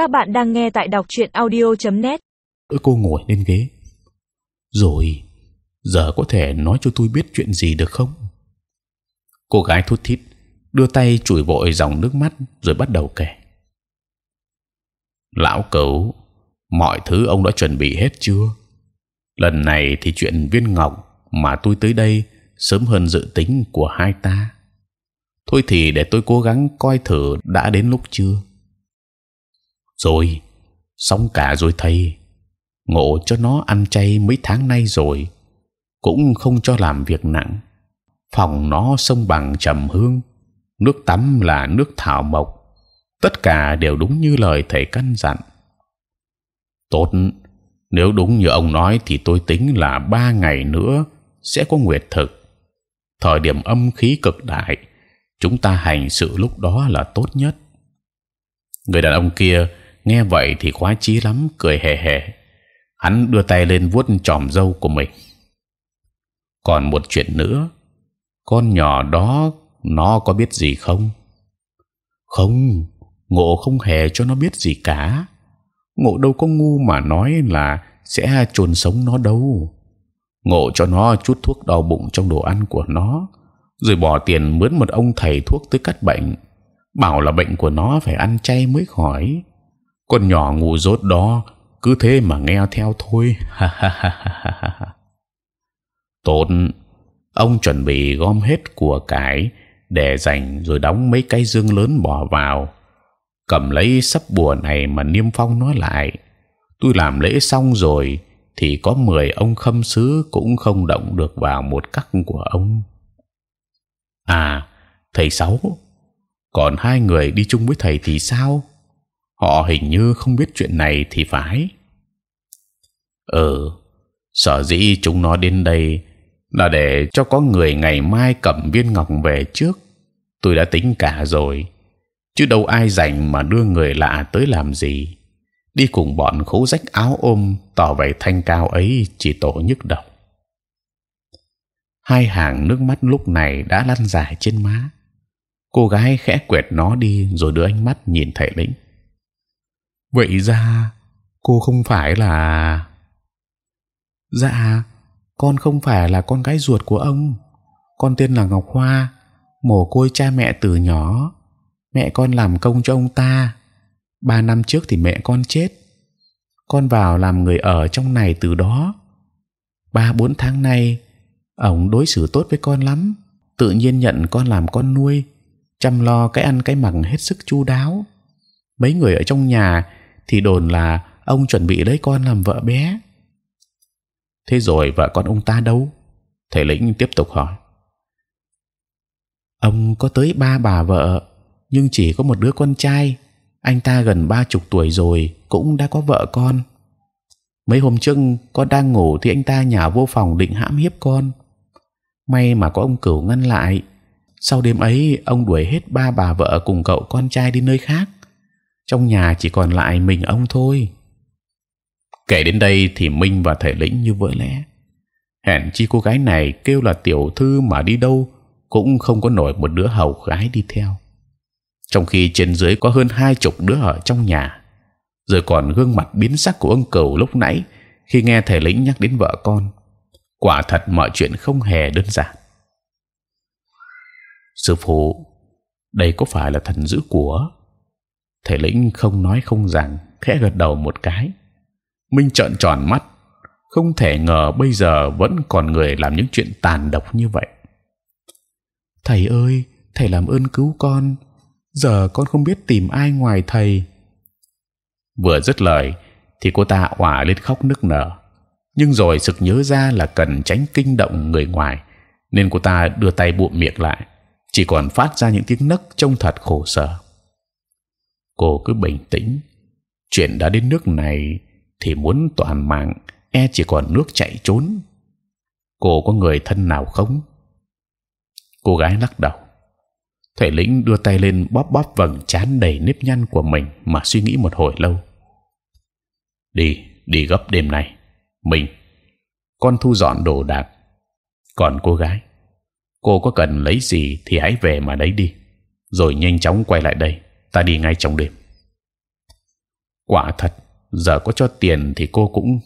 Các bạn đang nghe tại đọc truyện audio.net. Cô ngồi lên ghế. Rồi, giờ có thể nói cho tôi biết chuyện gì được không? Cô gái thút thít đưa tay chùi vội dòng nước mắt rồi bắt đầu kể. Lão cửu, mọi thứ ông đã chuẩn bị hết chưa? Lần này thì chuyện viên ngọc mà tôi tới đây sớm hơn dự tính của hai ta. Thôi thì để tôi cố gắng coi thử đã đến lúc chưa. Rồi, xong cả rồi thầy. Ngộ cho nó ăn chay mấy tháng nay rồi, cũng không cho làm việc nặng. Phòng nó sông bằng trầm hương, nước tắm là nước thảo mộc, tất cả đều đúng như lời thầy căn dặn. Tốt, nếu đúng như ông nói thì tôi tính là ba ngày nữa sẽ có nguyệt thực. Thời điểm âm khí cực đại, chúng ta hành sự lúc đó là tốt nhất. Người đàn ông kia nghe vậy thì khoái chí lắm, cười hề hề. Hắn đưa tay lên vuốt chòm râu của mình. Còn một chuyện nữa, con nhỏ đó nó có biết gì không? Không, ngộ không hề cho nó biết gì cả. Ngộ đâu có ngu mà nói là sẽ chôn sống nó đâu. Ngộ cho nó chút thuốc đau bụng trong đồ ăn của nó, rồi bỏ tiền mướn một ông thầy thuốc tới cắt bệnh, bảo là bệnh của nó phải ăn chay mới khỏi. Con nhỏ ngu dốt đó cứ thế mà nghe theo thôi. Tốt, ông chuẩn bị gom hết của cải để dành rồi đóng mấy cái dương lớn bỏ vào, cầm lấy sắp bùa này mà niêm phong nó lại. Tôi làm lễ xong rồi thì có mười ông khâm sứ cũng không động được vào một cắc của ông. À, thầy sáu, còn hai người đi chung với thầy thì sao? Họ hình như không biết chuyện này thì phải. Ừ, sở dĩ chúng nó đến đây là để cho có người ngày mai cầm viên ngọc về trước. Tôi đã tính cả rồi, chứ đâu ai rảnh mà đưa người lạ tới làm gì. Đi cùng bọn khố rách áo ôm tỏ vẻ thanh cao ấy chỉ tổ nhức đầu. Hai hàng nước mắt lúc này đã lăn dài trên má. Cô gái khẽ quẹt nó đi rồi đưa ánh mắt nhìn thầy lĩnh. Vậy ra, cô không phải là dạ con không phải là con gái ruột của ông. Con tên là ngọc hoa, mồ côi cha mẹ từ nhỏ. Mẹ con làm công cho ông ta. Ba năm trước thì mẹ con chết. Con vào làm người ở trong này từ đó. Ba, bốn tháng nay ông đối xử tốt với con lắm. Tự nhiên nhận con làm con nuôi, chăm lo cái ăn cái mặc hết sức chu đáo. Mấy người ở trong nhà thì đồn là ông chuẩn bị lấy con làm vợ bé. Thế rồi vợ con ông ta đâu? Thầy lĩnh tiếp tục hỏi. Ông có tới ba bà vợ, nhưng chỉ có một đứa con trai. Anh ta gần ba chục tuổi rồi, cũng đã có vợ con. Mấy hôm trước con đang ngủ thì anh ta nhào vô phòng định hãm hiếp con. May mà có ông cửu ngăn lại. Sau đêm ấy, ông đuổi hết ba bà vợ cùng cậu con trai đi nơi khác trong nhà chỉ còn lại mình ông thôi. Kể đến đây thì minh và thể lĩnh như vỡ lẽ. Hẹn chi cô gái này kêu là tiểu thư mà đi đâu cũng không có nổi một đứa hầu gái đi theo. Trong khi trên dưới có hơn hai chục đứa ở trong nhà, rồi còn gương mặt biến sắc của ông cửu lúc nãy khi nghe thể lĩnh nhắc đến vợ con. Quả thật mọi chuyện không hề đơn giản. Sư phụ, đây có phải là thần dữ của thầy lĩnh không nói không rằng, khẽ gật đầu một cái. Minh trợn tròn mắt, không thể ngờ bây giờ vẫn còn người làm những chuyện tàn độc như vậy. Thầy ơi, thầy làm ơn cứu con, giờ con không biết tìm ai ngoài thầy. Vừa dứt lời, thì cô ta òa lên khóc nức nở. Nhưng rồi sực nhớ ra là cần tránh kinh động người ngoài, nên cô ta đưa tay buộm miệng lại. Chỉ còn phát ra những tiếng nấc trông thật khổ sở cô cứ bình tĩnh. Chuyện đã đến nước này thì muốn toàn mạng e chỉ còn nước chạy trốn. Cô có người thân nào không? Cô gái lắc đầu. Thể lĩnh đưa tay lên bóp bóp vầng chán đầy nếp nhăn của mình mà suy nghĩ một hồi lâu. Đi đi gấp đêm nay. Mình, con thu dọn đồ đạc. Còn cô gái, cô có cần lấy gì thì hãy về mà lấy đi. Rồi nhanh chóng quay lại đây ta đi ngay trong đêm. Quả thật, giờ có cho tiền thì cô cũng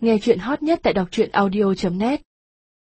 Nghe chuyện hot nhất tại đọc truyện audio.net